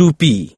2p